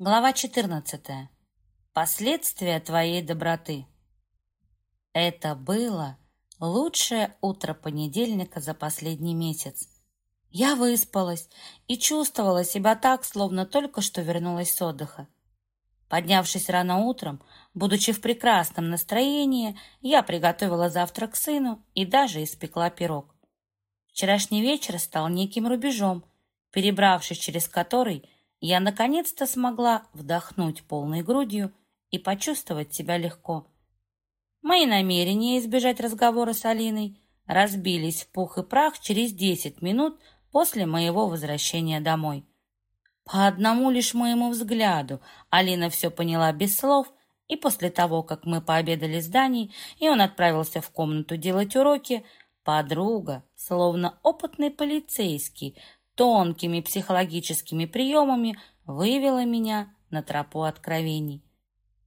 Глава 14. Последствия твоей доброты. Это было лучшее утро понедельника за последний месяц. Я выспалась и чувствовала себя так, словно только что вернулась с отдыха. Поднявшись рано утром, будучи в прекрасном настроении, я приготовила завтрак сыну и даже испекла пирог. Вчерашний вечер стал неким рубежом, перебравшись через который – я наконец-то смогла вдохнуть полной грудью и почувствовать себя легко. Мои намерения избежать разговора с Алиной разбились в пух и прах через десять минут после моего возвращения домой. По одному лишь моему взгляду Алина все поняла без слов, и после того, как мы пообедали с Даней, и он отправился в комнату делать уроки, подруга, словно опытный полицейский, тонкими психологическими приемами вывела меня на тропу откровений.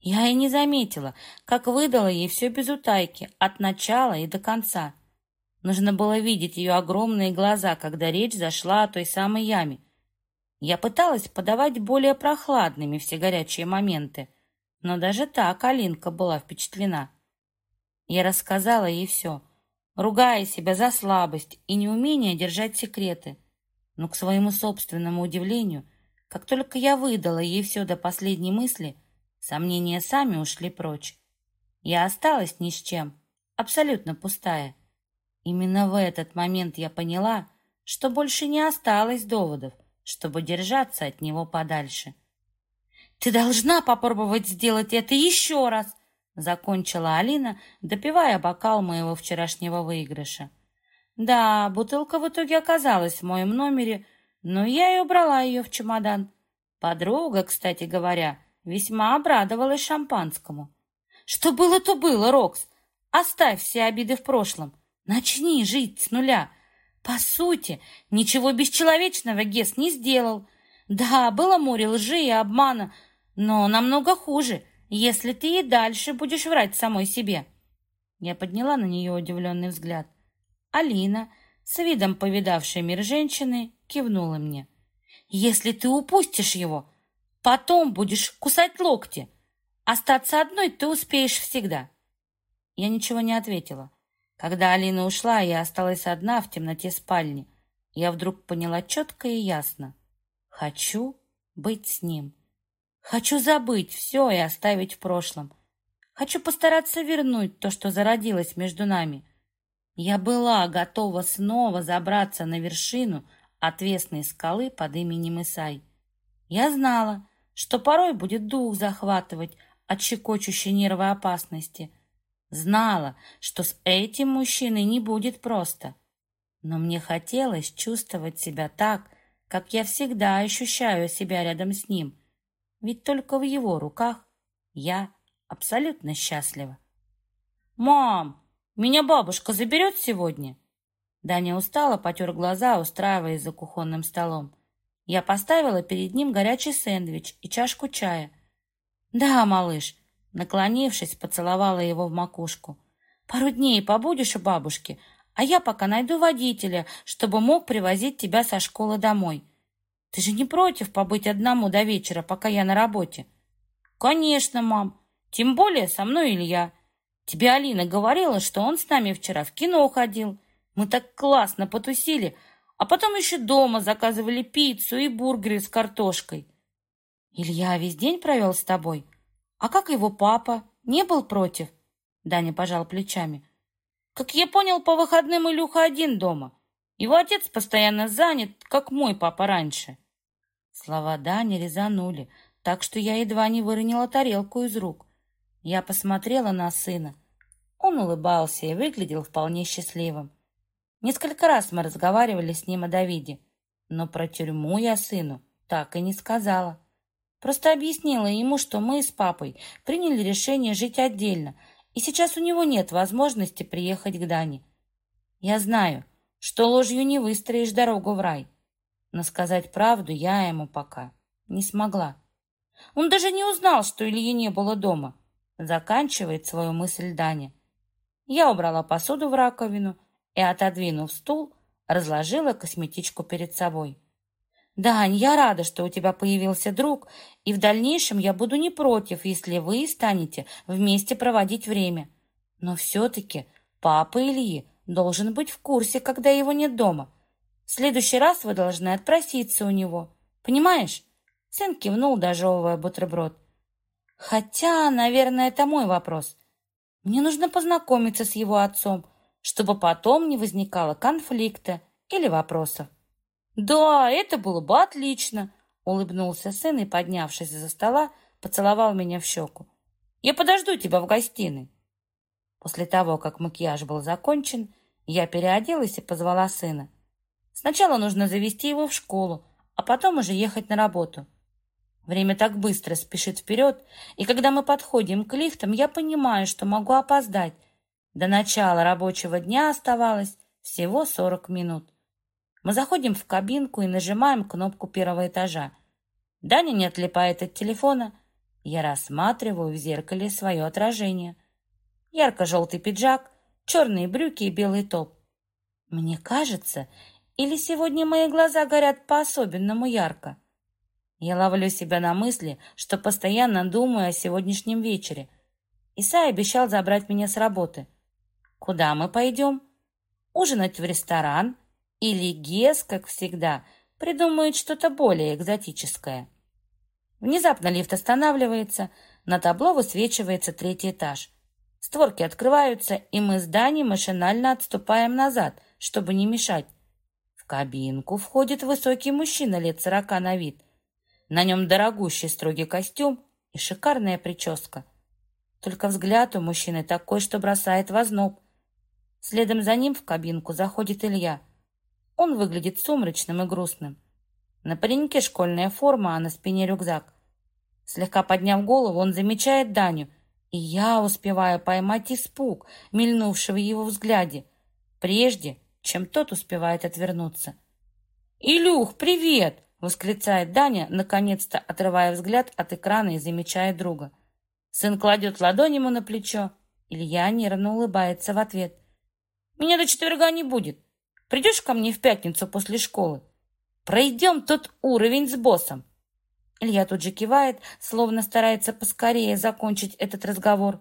Я и не заметила, как выдала ей все без утайки, от начала и до конца. Нужно было видеть ее огромные глаза, когда речь зашла о той самой яме. Я пыталась подавать более прохладными все горячие моменты, но даже так Алинка была впечатлена. Я рассказала ей все, ругая себя за слабость и неумение держать секреты. Но к своему собственному удивлению, как только я выдала ей все до последней мысли, сомнения сами ушли прочь. Я осталась ни с чем, абсолютно пустая. Именно в этот момент я поняла, что больше не осталось доводов, чтобы держаться от него подальше. «Ты должна попробовать сделать это еще раз!» закончила Алина, допивая бокал моего вчерашнего выигрыша. Да, бутылка в итоге оказалась в моем номере, но я и убрала ее в чемодан. Подруга, кстати говоря, весьма обрадовалась шампанскому. Что было, то было, Рокс. Оставь все обиды в прошлом. Начни жить с нуля. По сути, ничего бесчеловечного Гес не сделал. Да, было море лжи и обмана, но намного хуже, если ты и дальше будешь врать самой себе. Я подняла на нее удивленный взгляд. Алина, с видом повидавшей мир женщины, кивнула мне. «Если ты упустишь его, потом будешь кусать локти. Остаться одной ты успеешь всегда». Я ничего не ответила. Когда Алина ушла, я осталась одна в темноте спальни. Я вдруг поняла четко и ясно. Хочу быть с ним. Хочу забыть все и оставить в прошлом. Хочу постараться вернуть то, что зародилось между нами. Я была готова снова забраться на вершину отвесной скалы под именем Исай. Я знала, что порой будет дух захватывать от щекочущей нервы опасности. Знала, что с этим мужчиной не будет просто. Но мне хотелось чувствовать себя так, как я всегда ощущаю себя рядом с ним. Ведь только в его руках я абсолютно счастлива. «Мам, меня бабушка заберет сегодня?» Даня устало потер глаза, устраиваясь за кухонным столом. Я поставила перед ним горячий сэндвич и чашку чая. «Да, малыш», наклонившись, поцеловала его в макушку. «Пару дней побудешь у бабушки, а я пока найду водителя, чтобы мог привозить тебя со школы домой. Ты же не против побыть одному до вечера, пока я на работе?» «Конечно, мам. Тем более со мной Илья. Тебе Алина говорила, что он с нами вчера в кино ходил. Мы так классно потусили, а потом еще дома заказывали пиццу и бургеры с картошкой. Илья весь день провел с тобой? А как его папа? Не был против? Даня пожал плечами. Как я понял, по выходным Илюха один дома. Его отец постоянно занят, как мой папа раньше. Слова Дани резанули, так что я едва не выронила тарелку из рук. Я посмотрела на сына. Он улыбался и выглядел вполне счастливым. Несколько раз мы разговаривали с ним о Давиде, но про тюрьму я сыну так и не сказала. Просто объяснила ему, что мы с папой приняли решение жить отдельно, и сейчас у него нет возможности приехать к Дане. Я знаю, что ложью не выстроишь дорогу в рай, но сказать правду я ему пока не смогла. Он даже не узнал, что Ильи не было дома. Заканчивает свою мысль Даня. Я убрала посуду в раковину и, отодвинув стул, разложила косметичку перед собой. «Дань, я рада, что у тебя появился друг, и в дальнейшем я буду не против, если вы станете вместе проводить время. Но все-таки папа Ильи должен быть в курсе, когда его нет дома. В следующий раз вы должны отпроситься у него. Понимаешь?» Сын кивнул, дожевывая бутерброд. «Хотя, наверное, это мой вопрос. Мне нужно познакомиться с его отцом, чтобы потом не возникало конфликта или вопросов. «Да, это было бы отлично!» — улыбнулся сын и, поднявшись из-за стола, поцеловал меня в щеку. «Я подожду тебя в гостиной!» После того, как макияж был закончен, я переоделась и позвала сына. Сначала нужно завести его в школу, а потом уже ехать на работу. Время так быстро спешит вперед, и когда мы подходим к лифтам, я понимаю, что могу опоздать. До начала рабочего дня оставалось всего 40 минут. Мы заходим в кабинку и нажимаем кнопку первого этажа. Даня не отлипает от телефона. Я рассматриваю в зеркале свое отражение. Ярко-желтый пиджак, черные брюки и белый топ. Мне кажется, или сегодня мои глаза горят по-особенному ярко. Я ловлю себя на мысли, что постоянно думаю о сегодняшнем вечере. Исай обещал забрать меня с работы. Куда мы пойдем? Ужинать в ресторан или Гес, как всегда, придумает что-то более экзотическое. Внезапно лифт останавливается, на табло высвечивается третий этаж. Створки открываются, и мы с Даней машинально отступаем назад, чтобы не мешать. В кабинку входит высокий мужчина лет сорока на вид. На нем дорогущий строгий костюм и шикарная прическа. Только взгляд у мужчины такой, что бросает в озноб. Следом за ним в кабинку заходит Илья – он выглядит сумрачным и грустным. На пареньке школьная форма, а на спине рюкзак. Слегка подняв голову, он замечает Даню, и я успеваю поймать испуг, мельнувший в его взгляде, прежде, чем тот успевает отвернуться. «Илюх, привет!» — восклицает Даня, наконец-то отрывая взгляд от экрана и замечая друга. Сын кладет ладонь ему на плечо. Илья нервно улыбается в ответ. «Меня до четверга не будет. Придешь ко мне в пятницу после школы? Пройдем тот уровень с боссом. Илья тут же кивает, словно старается поскорее закончить этот разговор.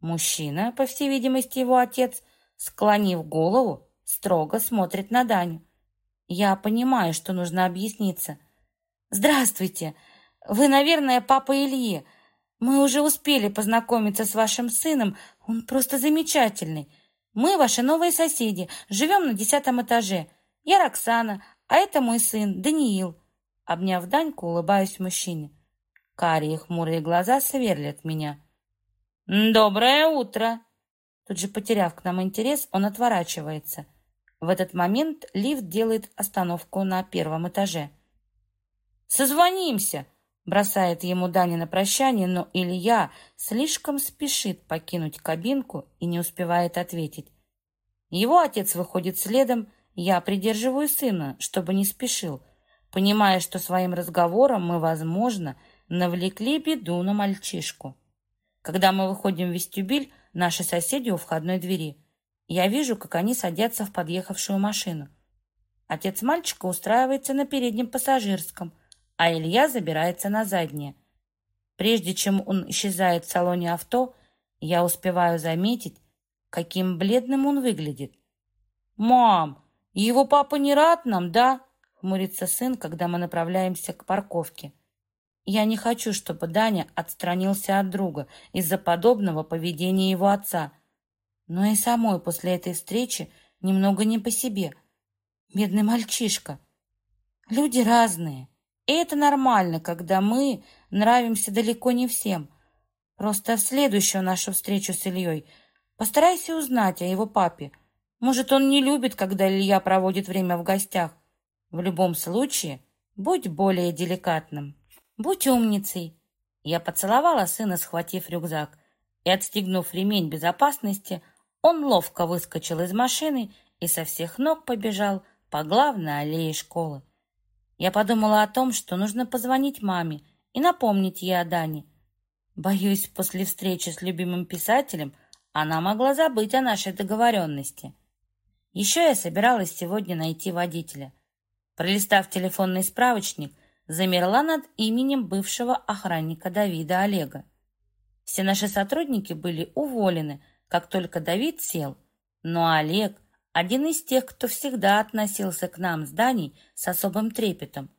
Мужчина, по всей видимости, его отец, склонив голову, строго смотрит на Даню. Я понимаю, что нужно объясниться. «Здравствуйте! Вы, наверное, папа Ильи. Мы уже успели познакомиться с вашим сыном. Он просто замечательный. Мы ваши новые соседи, живем на десятом этаже. Я Роксана, а это мой сын, Даниил. Обняв Даньку, улыбаюсь мужчине. Карие хмурые глаза сверлят меня. «Доброе утро!» Тут же, потеряв к нам интерес, он отворачивается. В этот момент лифт делает остановку на первом этаже. «Созвонимся!» Бросает ему Даня на прощание, но Илья слишком спешит покинуть кабинку и не успевает ответить. Его отец выходит следом, я придерживаю сына, чтобы не спешил, понимая, что своим разговором мы, возможно, навлекли беду на мальчишку. Когда мы выходим в вестибюль, наши соседи у входной двери. Я вижу, как они садятся в подъехавшую машину. Отец мальчика устраивается на переднем пассажирском, а Илья забирается на заднее. Прежде чем он исчезает в салоне авто, я успеваю заметить, каким бледным он выглядит. «Мам, его папа не рад нам, да?» — хмурится сын, когда мы направляемся к парковке. Я не хочу, чтобы Даня отстранился от друга из-за подобного поведения его отца. Но и самой после этой встречи немного не по себе. Бедный мальчишка. Люди разные. И это нормально, когда мы нравимся далеко не всем. Просто в следующую нашу встречу с Ильей постарайся узнать о его папе. Может, он не любит, когда Илья проводит время в гостях. В любом случае, будь более деликатным. Будь умницей. Я поцеловала сына, схватив рюкзак. И, отстегнув ремень безопасности, он ловко выскочил из машины и со всех ног побежал по главной аллее школы. Я подумала о том, что нужно позвонить маме и напомнить ей о Дане. Боюсь, после встречи с любимым писателем она могла забыть о нашей договоренности. Еще я собиралась сегодня найти водителя. Пролистав телефонный справочник, замерла над именем бывшего охранника Давида Олега. Все наши сотрудники были уволены, как только Давид сел, но Олег – один из тех, кто всегда относился к нам с Даней с особым трепетом.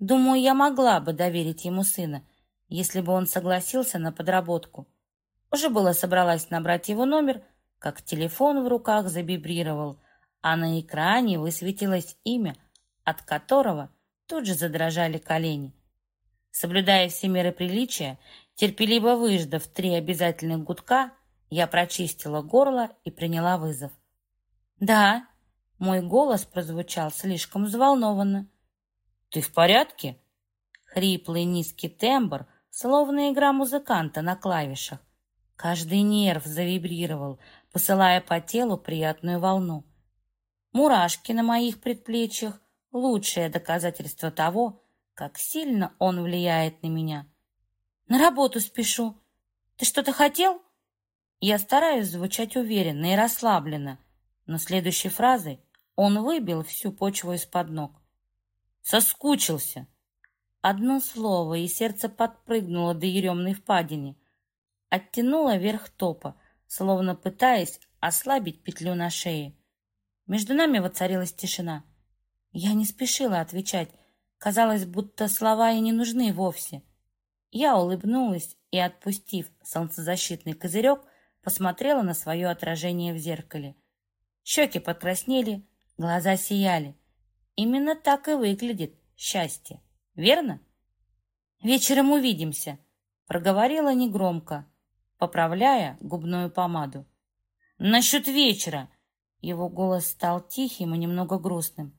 Думаю, я могла бы доверить ему сына, если бы он согласился на подработку. Уже было собралась набрать его номер, как телефон в руках забибрировал, а на экране высветилось имя – от которого тут же задрожали колени. Соблюдая все меры приличия, терпеливо выждав три обязательных гудка, я прочистила горло и приняла вызов. «Да», — мой голос прозвучал слишком взволнованно. «Ты в порядке?» Хриплый низкий тембр, словно игра музыканта на клавишах. Каждый нерв завибрировал, посылая по телу приятную волну. Мурашки на моих предплечьях лучшее доказательство того, как сильно он влияет на меня. На работу спешу. Ты что-то хотел? Я стараюсь звучать уверенно и расслабленно, но следующей фразой он выбил всю почву из-под ног. Соскучился. Одно слово, и сердце подпрыгнуло до еремной впадины. Оттянуло вверх топа, словно пытаясь ослабить петлю на шее. Между нами воцарилась тишина. Я не спешила отвечать. Казалось, будто слова и не нужны вовсе. Я улыбнулась и, отпустив солнцезащитный козырек, посмотрела на свое отражение в зеркале. Щеки покраснели, глаза сияли. Именно так и выглядит счастье, верно? «Вечером увидимся», — проговорила негромко, поправляя губную помаду. «Насчет вечера!» Его голос стал тихим и немного грустным.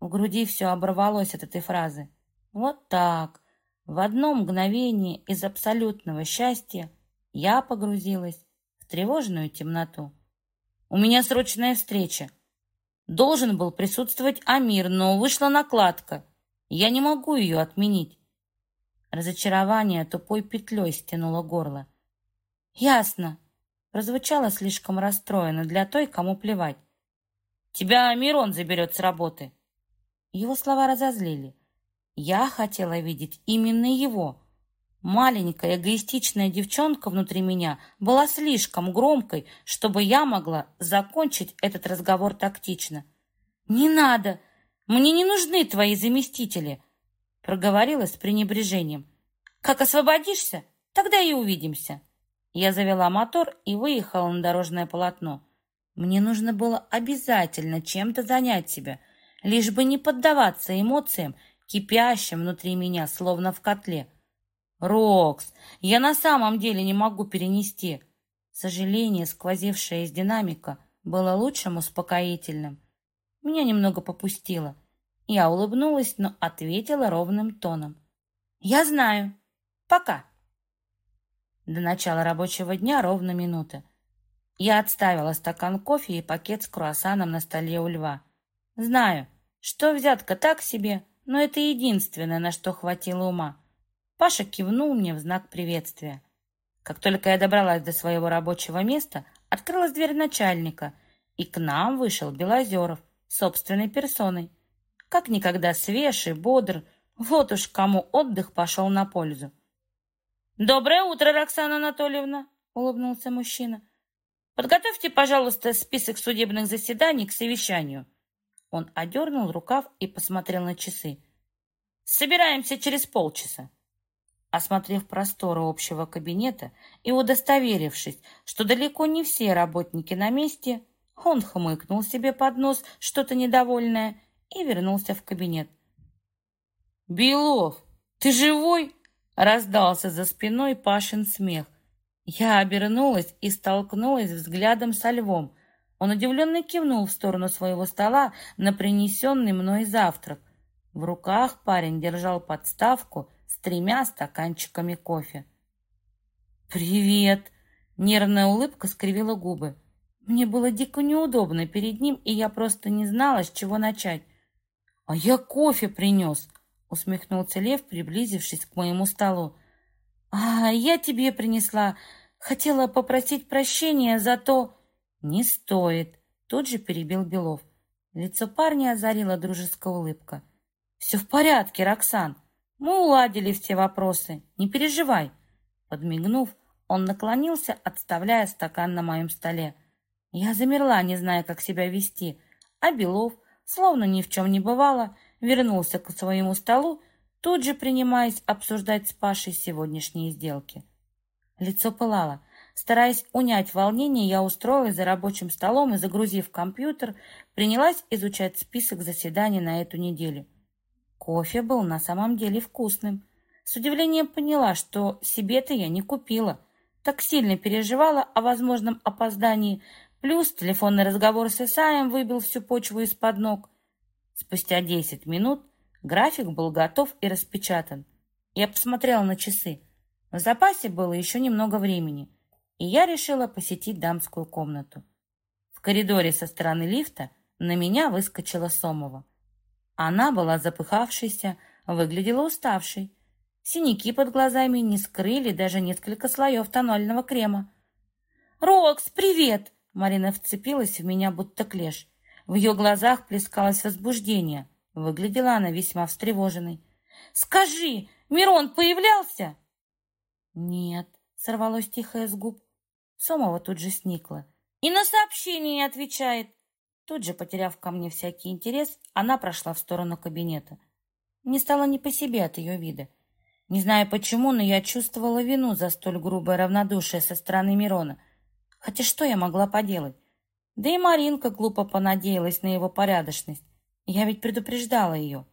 В груди все оборвалось от этой фразы. Вот так. В одно мгновение из абсолютного счастья я погрузилась тревожную темноту. У меня срочная встреча. Должен был присутствовать Амир, но вышла накладка. Я не могу ее отменить. Разочарование тупой петлей стянуло горло. «Ясно», прозвучало слишком расстроено для той, кому плевать. «Тебя Амирон заберет с работы», его слова разозлили. Я хотела видеть именно его. Маленькая эгоистичная девчонка внутри меня была слишком громкой, чтобы я могла закончить этот разговор тактично. «Не надо! Мне не нужны твои заместители!» проговорила с пренебрежением. «Как освободишься, тогда и увидимся!» Я завела мотор и выехала на дорожное полотно. Мне нужно было обязательно чем-то занять себя — лишь бы не поддаваться эмоциям, кипящим внутри меня, словно в котле. «Рокс, я на самом деле не могу перенести!» Сожаление, сквозившее из динамика, было лучшим успокоительным. Меня немного попустило. Я улыбнулась, но ответила ровным тоном. «Я знаю. Пока». До начала рабочего дня ровно минута. Я отставила стакан кофе и пакет с круассаном на столе у льва. Знаю, что взятка так себе, но это единственное, на что хватило ума. Паша кивнул мне в знак приветствия. Как только я добралась до своего рабочего места, открылась дверь начальника, и к нам вышел Белозеров собственной персоной. Как никогда свеж и бодр, вот уж кому отдых пошел на пользу. «Доброе утро, Роксана Анатольевна!» — улыбнулся мужчина. «Подготовьте, пожалуйста, список судебных заседаний к совещанию». Он одернул рукав и посмотрел на часы. «Собираемся через полчаса». Осмотрев просторы общего кабинета и удостоверившись, что далеко не все работники на месте, он хмыкнул себе под нос что-то недовольное и вернулся в кабинет. «Белов, ты живой?» — раздался за спиной Пашин смех. Я обернулась и столкнулась взглядом со львом — он удивленно кивнул в сторону своего стола на принесенный мной завтрак. В руках парень держал подставку тремя стаканчиками кофе. «Привет!» Нервная улыбка скривила губы. Мне было дико неудобно перед ним, и я просто не знала, с чего начать. «А я кофе принес!» усмехнулся Лев, приблизившись к моему столу. «А я тебе принесла. Хотела попросить прощения за то...» «Не стоит», — тут же перебил Белов. Лицо парня озарила дружеская улыбка. «Все в порядке, Роксан. Мы уладили все вопросы. Не переживай». Подмигнув, он наклонился, отставляя стакан на моем столе. Я замерла, не зная, как себя вести, а Белов, словно ни в чем не бывало, вернулся к своему столу, тут же принимаясь обсуждать с Пашей сегодняшние сделки. Лицо пылало. Стараясь унять волнение, я устроилась за рабочим столом и, загрузив компьютер, принялась изучать список заседаний на эту неделю. Кофе был на самом деле вкусным. С удивлением поняла, что себе-то я не купила. Так сильно переживала о возможном опоздании, плюс телефонный разговор с Исаем выбил всю почву из-под ног. Спустя десять минут график был готов и распечатан. Я посмотрела на часы. В запасе было еще немного времени, и я решила посетить дамскую комнату. В коридоре со стороны лифта на меня выскочила Сомова. Она была запыхавшейся, выглядела уставшей. Синяки под глазами не скрыли даже несколько слоев тонального крема. «Рокс, привет!» Марина вцепилась в меня, будто клеш. В ее глазах плескалось возбуждение. Выглядела она весьма встревоженной. «Скажи, Мирон появлялся?» «Нет», — сорвалось тихое с губ. Сомова тут же сникла. «И на сообщение не отвечает!» Тут же, потеряв ко мне всякий интерес, она прошла в сторону кабинета. Мне стало не по себе от ее вида. Не знаю почему, но я чувствовала вину за столь грубое равнодушие со стороны Мирона. Хотя что я могла поделать? Да и Маринка глупо понадеялась на его порядочность. Я ведь предупреждала ее.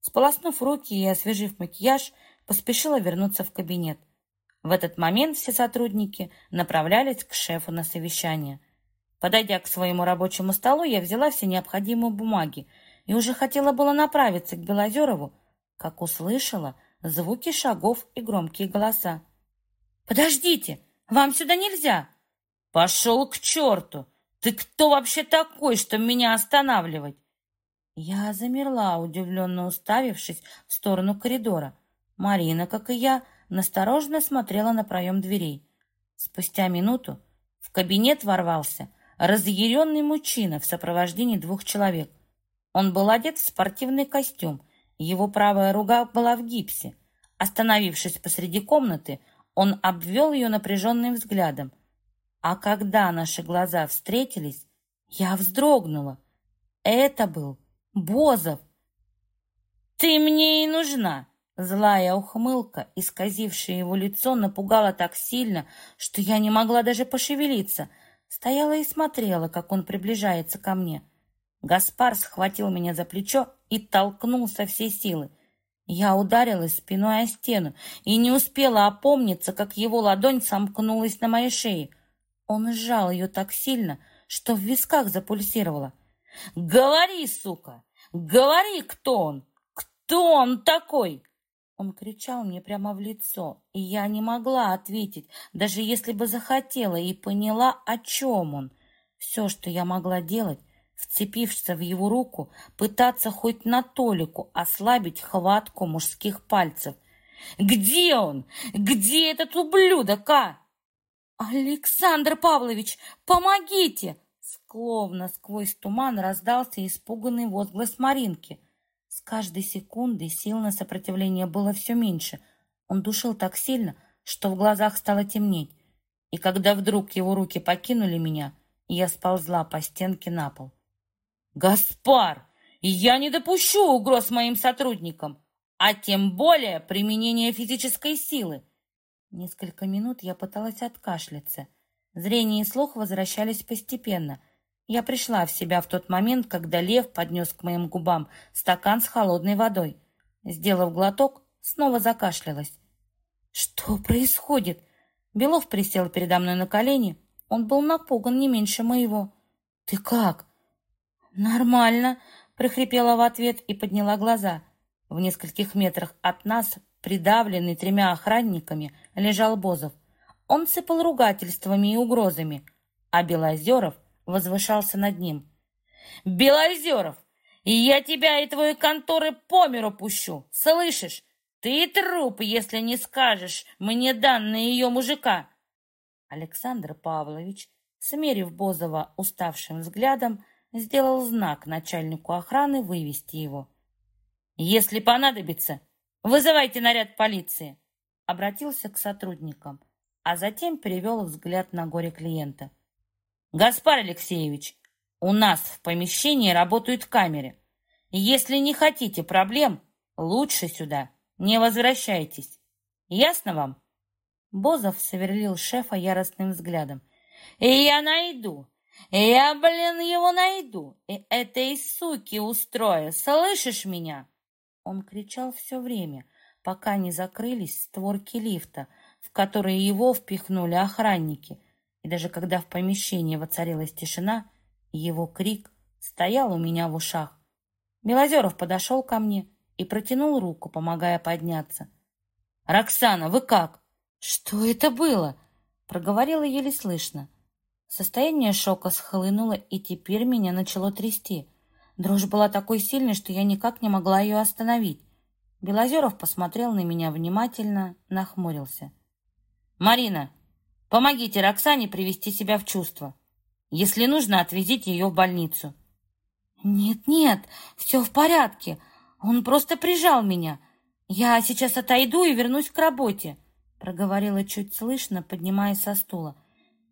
Сполоснув руки и освежив макияж, поспешила вернуться в кабинет. В этот момент все сотрудники направлялись к шефу на совещание. Подойдя к своему рабочему столу, я взяла все необходимые бумаги и уже хотела было направиться к Белозерову, как услышала звуки шагов и громкие голоса. «Подождите! Вам сюда нельзя!» «Пошел к черту! Ты кто вообще такой, что меня останавливать?» Я замерла, удивленно уставившись в сторону коридора. Марина, как и я, настороженно смотрела на проем дверей. Спустя минуту в кабинет ворвался разъяренный мужчина в сопровождении двух человек. Он был одет в спортивный костюм, его правая рука была в гипсе. Остановившись посреди комнаты, он обвел ее напряженным взглядом. А когда наши глаза встретились, я вздрогнула. Это был Бозов. «Ты мне и нужна!» Злая ухмылка, исказившая его лицо, напугала так сильно, что я не могла даже пошевелиться. Стояла и смотрела, как он приближается ко мне. Гаспар схватил меня за плечо и толкнул со всей силы. Я ударилась спиной о стену и не успела опомниться, как его ладонь сомкнулась на моей шее. Он сжал ее так сильно, что в висках запульсировало. «Говори, сука! Говори, кто он! Кто он такой!» Он кричал мне прямо в лицо, и я не могла ответить, даже если бы захотела и поняла, о чем он. Все, что я могла делать, вцепившись в его руку, пытаться хоть на толику ослабить хватку мужских пальцев. «Где он? Где этот ублюдок, а?» «Александр Павлович, помогите!» Скловно сквозь туман раздался испуганный возглас Маринки. Каждой секундой сил на сопротивление было все меньше. Он душил так сильно, что в глазах стало темнеть. И когда вдруг его руки покинули меня, я сползла по стенке на пол. «Гаспар, я не допущу угроз моим сотрудникам, а тем более применения физической силы!» Несколько минут я пыталась откашляться. Зрение и слух возвращались постепенно — я пришла в себя в тот момент, когда лев поднес к моим губам стакан с холодной водой. Сделав глоток, снова закашлялась. «Что происходит?» Белов присел передо мной на колени. Он был напуган не меньше моего. «Ты как?» «Нормально», — прохрипела в ответ и подняла глаза. В нескольких метрах от нас, придавленный тремя охранниками, лежал Бозов. Он сыпал ругательствами и угрозами, а Белозеров — возвышался над ним. «Белозеров, я тебя и твои конторы по миру пущу, слышишь? Ты труп, если не скажешь мне данные ее мужика!» Александр Павлович, смерив Бозова уставшим взглядом, сделал знак начальнику охраны вывести его. «Если понадобится, вызывайте наряд полиции!» Обратился к сотрудникам, а затем перевел взгляд на горе клиента. «Гаспар Алексеевич, у нас в помещении работают камеры. Если не хотите проблем, лучше сюда не возвращайтесь. Ясно вам?» Бозов сверлил шефа яростным взглядом. «И я найду! Я, блин, его найду! И этой суки устрою! Слышишь меня?» Он кричал все время, пока не закрылись створки лифта, в которые его впихнули охранники. И даже когда в помещении воцарилась тишина, его крик стоял у меня в ушах. Белозеров подошел ко мне и протянул руку, помогая подняться. «Роксана, вы как?» «Что это было?» Проговорила еле слышно. Состояние шока схлынуло, и теперь меня начало трясти. Дрожь была такой сильной, что я никак не могла ее остановить. Белозеров посмотрел на меня внимательно, нахмурился. «Марина, помогите Роксане привести себя в чувство. Если нужно, отвезите ее в больницу». «Нет-нет, все в порядке. Он просто прижал меня. Я сейчас отойду и вернусь к работе», проговорила чуть слышно, поднимаясь со стула.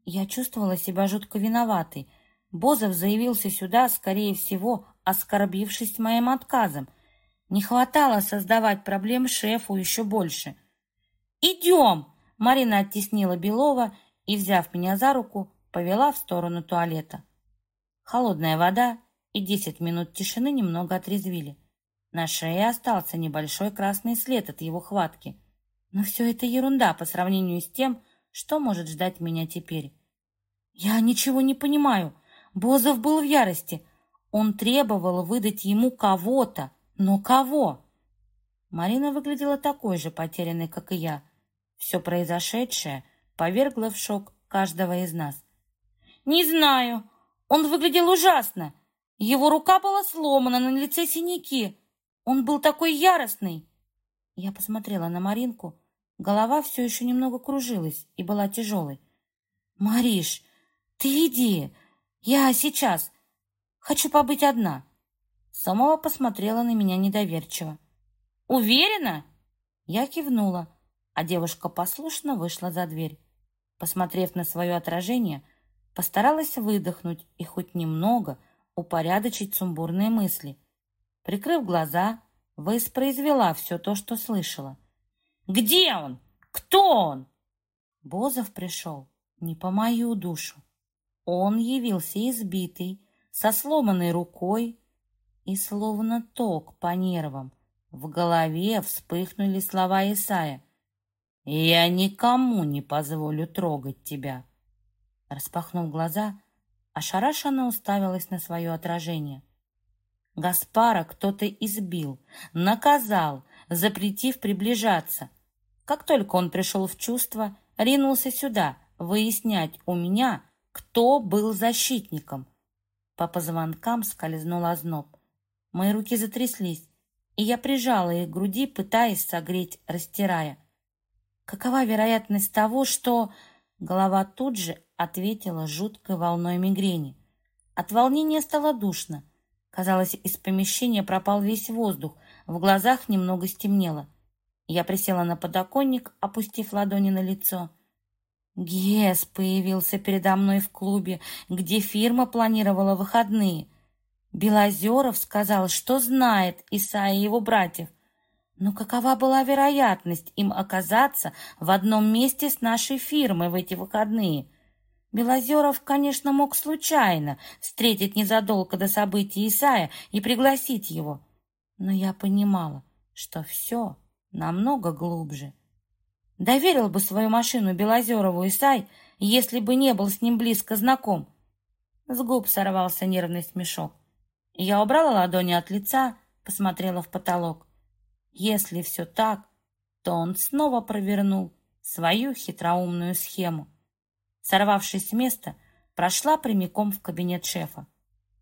Я чувствовала себя жутко виноватой. Бозов заявился сюда, скорее всего, оскорбившись моим отказом. Не хватало создавать проблем шефу еще больше. «Идем!» Марина оттеснила Белова и, взяв меня за руку, повела в сторону туалета. Холодная вода и десять минут тишины немного отрезвили. На шее остался небольшой красный след от его хватки. Но все это ерунда по сравнению с тем, что может ждать меня теперь. Я ничего не понимаю. Бозов был в ярости. Он требовал выдать ему кого-то. Но кого? Марина выглядела такой же потерянной, как и я. Все произошедшее повергло в шок каждого из нас. «Не знаю. Он выглядел ужасно. Его рука была сломана, на лице синяки. Он был такой яростный». Я посмотрела на Маринку, Голова все еще немного кружилась и была тяжелой. «Мариш, ты иди! Я сейчас! Хочу побыть одна!» Самова посмотрела на меня недоверчиво. «Уверена?» Я кивнула, а девушка послушно вышла за дверь. Посмотрев на свое отражение, постаралась выдохнуть и хоть немного упорядочить сумбурные мысли. Прикрыв глаза, воспроизвела все то, что слышала. Где он? Кто он?» Бозов пришел не по мою душу. Он явился избитый, со сломанной рукой, и словно ток по нервам. В голове вспыхнули слова Исая. «Я никому не позволю трогать тебя!» Распахнув глаза, ошарашенно уставилась на свое отражение. Гаспара кто-то избил, наказал, запретив приближаться. Как только он пришел в чувство, ринулся сюда, выяснять у меня, кто был защитником. По позвонкам скользнул озноб. Мои руки затряслись, и я прижала их к груди, пытаясь согреть, растирая. Какова вероятность того, что... Голова тут же ответила жуткой волной мигрени. От волнения стало душно. Казалось, из помещения пропал весь воздух, в глазах немного стемнело. Я присела на подоконник, опустив ладони на лицо. Гес появился передо мной в клубе, где фирма планировала выходные. Белозеров сказал, что знает Исаия и его братьев. Но какова была вероятность им оказаться в одном месте с нашей фирмой в эти выходные? Белозеров, конечно, мог случайно встретить незадолго до событий Исая и пригласить его. Но я понимала, что все намного глубже. Доверил бы свою машину Белозерову Исай, если бы не был с ним близко знаком. С губ сорвался нервный смешок. Я убрала ладони от лица, посмотрела в потолок. Если все так, то он снова провернул свою хитроумную схему. Сорвавшись с места, прошла прямиком в кабинет шефа.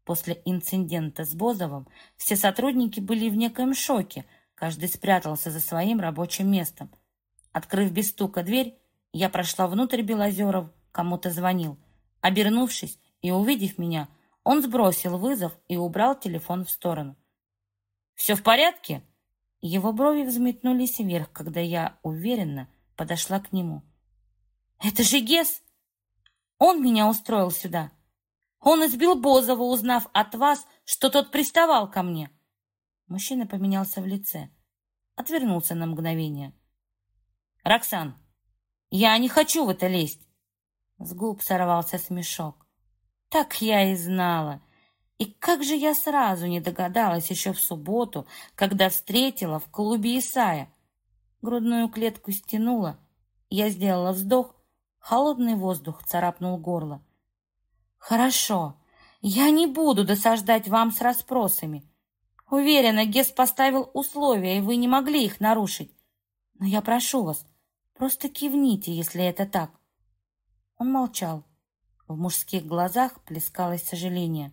После инцидента с Бозовым все сотрудники были в некоем шоке, каждый спрятался за своим рабочим местом. Открыв без стука дверь, я прошла внутрь Белозеров, кому-то звонил. Обернувшись и увидев меня, Он сбросил вызов и убрал телефон в сторону. «Все в порядке?» Его брови взметнулись вверх, когда я уверенно подошла к нему. «Это же Гес! Он меня устроил сюда! Он избил Бозова, узнав от вас, что тот приставал ко мне!» Мужчина поменялся в лице, отвернулся на мгновение. «Роксан, я не хочу в это лезть!» С губ сорвался смешок. «Так я и знала!» И как же я сразу не догадалась еще в субботу, когда встретила в клубе Исая. Грудную клетку стянула, я сделала вздох, холодный воздух царапнул горло. «Хорошо, я не буду досаждать вам с расспросами. Уверена, Гес поставил условия, и вы не могли их нарушить. Но я прошу вас, просто кивните, если это так». Он молчал. В мужских глазах плескалось сожаление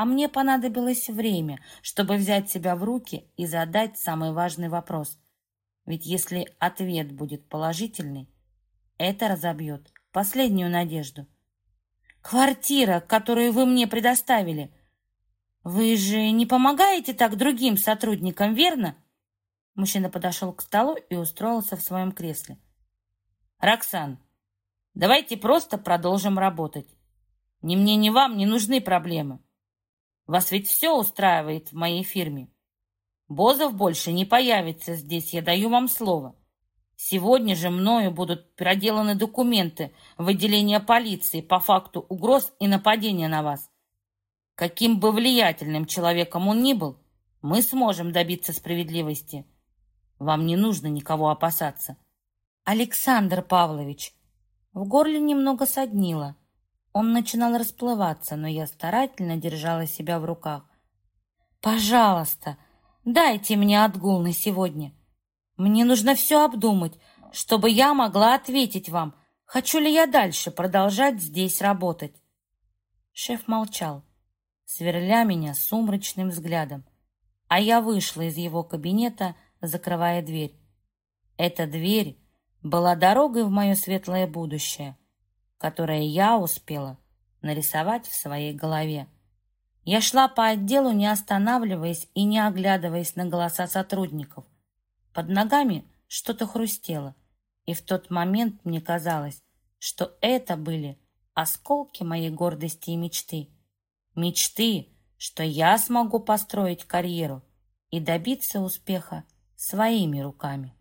а мне понадобилось время, чтобы взять себя в руки и задать самый важный вопрос. Ведь если ответ будет положительный, это разобьет последнюю надежду. «Квартира, которую вы мне предоставили, вы же не помогаете так другим сотрудникам, верно?» Мужчина подошел к столу и устроился в своем кресле. «Роксан, давайте просто продолжим работать. Ни мне, ни вам не нужны проблемы. Вас ведь все устраивает в моей фирме. Бозов больше не появится здесь, я даю вам слово. Сегодня же мною будут проделаны документы в отделение полиции по факту угроз и нападения на вас. Каким бы влиятельным человеком он ни был, мы сможем добиться справедливости. Вам не нужно никого опасаться. Александр Павлович, в горле немного соднило. Он начинал расплываться, но я старательно держала себя в руках. «Пожалуйста, дайте мне отгул на сегодня. Мне нужно все обдумать, чтобы я могла ответить вам, хочу ли я дальше продолжать здесь работать». Шеф молчал, сверля меня сумрачным взглядом, а я вышла из его кабинета, закрывая дверь. Эта дверь была дорогой в мое светлое будущее которое я успела нарисовать в своей голове. Я шла по отделу, не останавливаясь и не оглядываясь на голоса сотрудников. Под ногами что-то хрустело, и в тот момент мне казалось, что это были осколки моей гордости и мечты. Мечты, что я смогу построить карьеру и добиться успеха своими руками.